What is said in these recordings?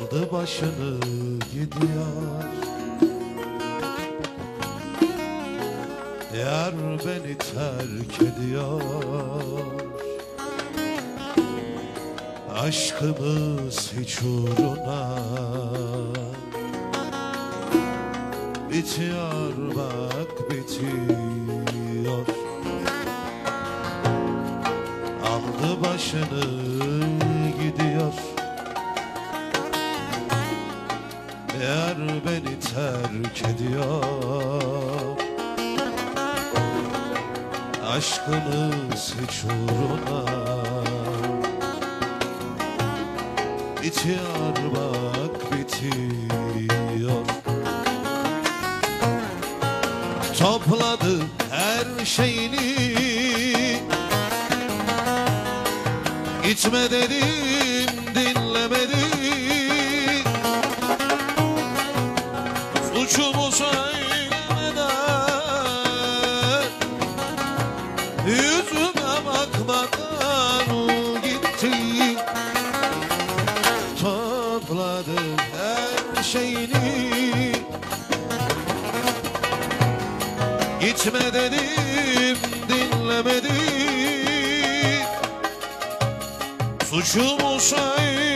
Aldı başını gidiyor. Yar beni terk ediyor. Aşkımız hiç uğruna Bitiyor bak bitiyor. Aldı başını Yar beni terk ediyor Aşkımız hiç uğruna Bitiyor bak bitiyor. Topladı her şeyini Gitme dedim Yüzüme bakmadan gitti. Topladı her şeyini. Gitme dedim dinlemedi. Suçumu söylemeden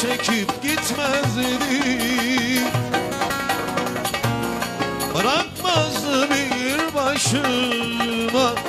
çekip gitmezdi. Bırakmazdı bir başıma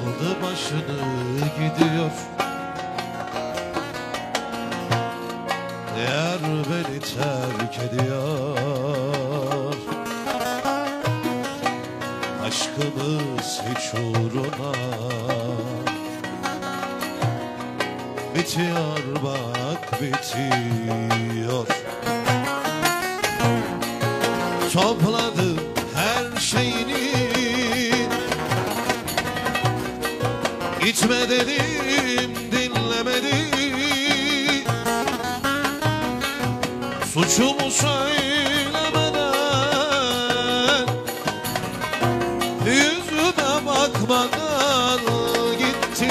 Aldı başını gidiyor. Yar beni terk ediyor. Aşkımız hiç uğruna Bitiyor bak bitiyor. Topladı her şeyini Gitme dedim dinlemedi. Suçumu söylemeden Yüzüme bakmadan gitti.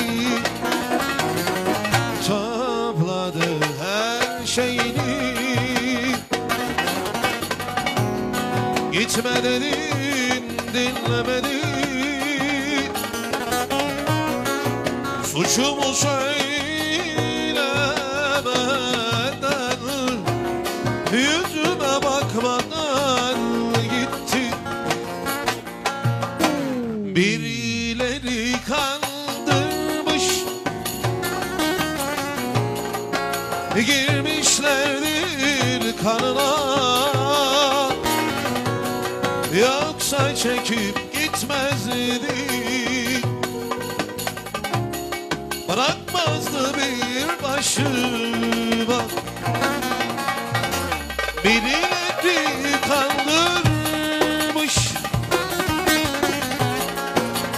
Topladı her şeyini. Gitme dedim dinlemedi Suçumu söylemeden Yüzüme bakmadan gitti. Birileri kandırmış. Girmişlerdir kanına. Yoksa çekip gitmezdi Bırakmazdı bir başıma. Milleti kandırmış.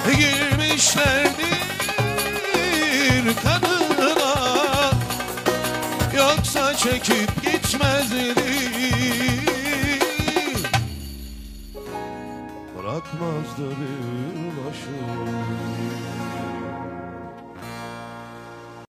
Girmişlerdir kadına Yoksa çekip gitmezdi Bırakmazdı bir başıma